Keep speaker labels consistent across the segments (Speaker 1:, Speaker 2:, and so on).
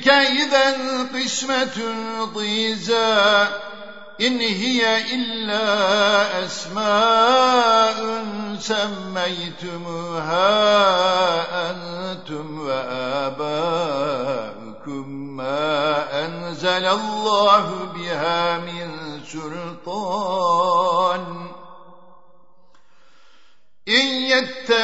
Speaker 1: تلك إذا قسمة ضيزى إن هي إلا أسماء سميتموها أنتم وآباؤكم ما أنزل الله بها من سلطان. إن يتبعون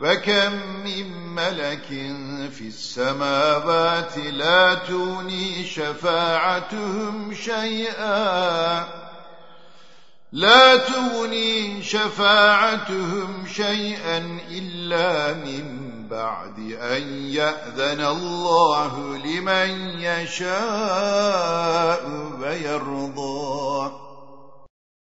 Speaker 1: وكم من ملك في السماوات لا توني شفاعتهم شيئا. لا تغني شفاعتهم شيئا إلا من بعد أن يأذن الله لمن يشاء ويرضى.